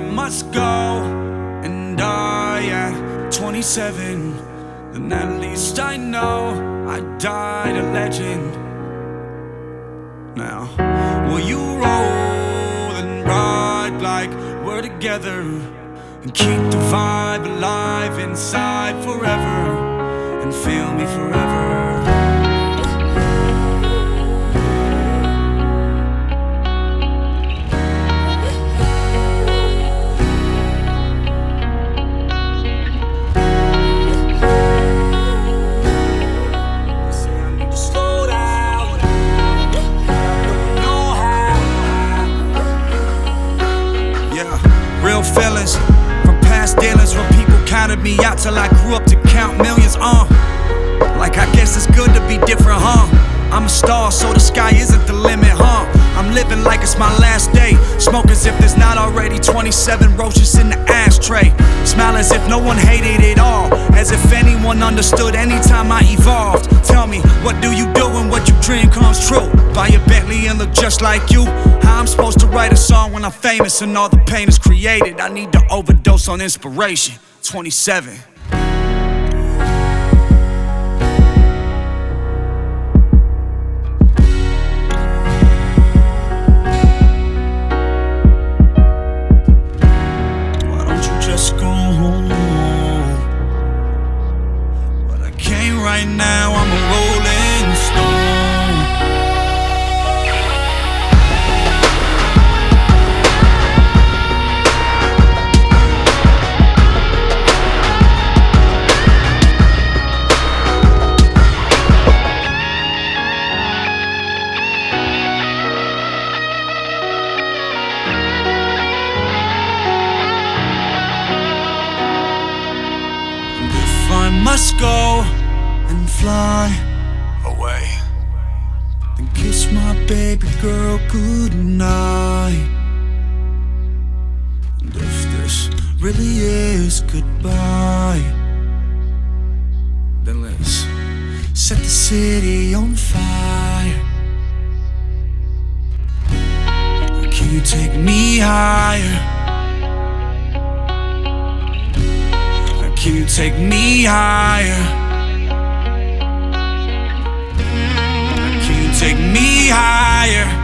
must go and die at 27, then at least I know I died a legend. Now, will you roll and ride like we're together and keep the vibe alive inside forever and feel me forever? Me out till I grew up to count millions. Uh, like I guess it's good to be different, huh? I'm a star, so the sky isn't the limit, huh? I'm living like it's my last day. Smoke as if there's not already 27 roaches in the ashtray. Smile as if no one hated it all. As if anyone understood anytime I evolved. Tell me, what do you do when what you dream comes true? Buy a Bentley and look just like you. How I'm supposed to write a song when I'm famous and all the pain is created? I need to overdose on inspiration. 27. Must go and fly away, then kiss my baby girl goodnight. And if this really is goodbye, then let's set the city on fire. Can you take me higher? Can you take me higher? Higher?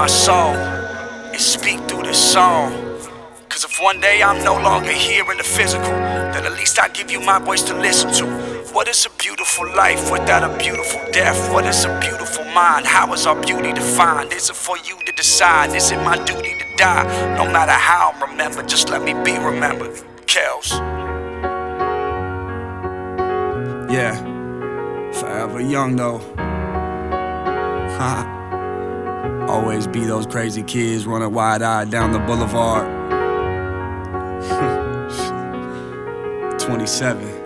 My soul and speak through this song. Cause if one day I'm no longer here in the physical, then at least I give you my voice to listen to. What is a beautiful life without a beautiful death? What is a beautiful mind? How is our beauty defined? Is it for you to decide? Is it my duty to die? No matter how I'm remembered, just let me be remembered. Kells. Yeah, forever young though. Always be those crazy kids running wide eyed down the boulevard. 27.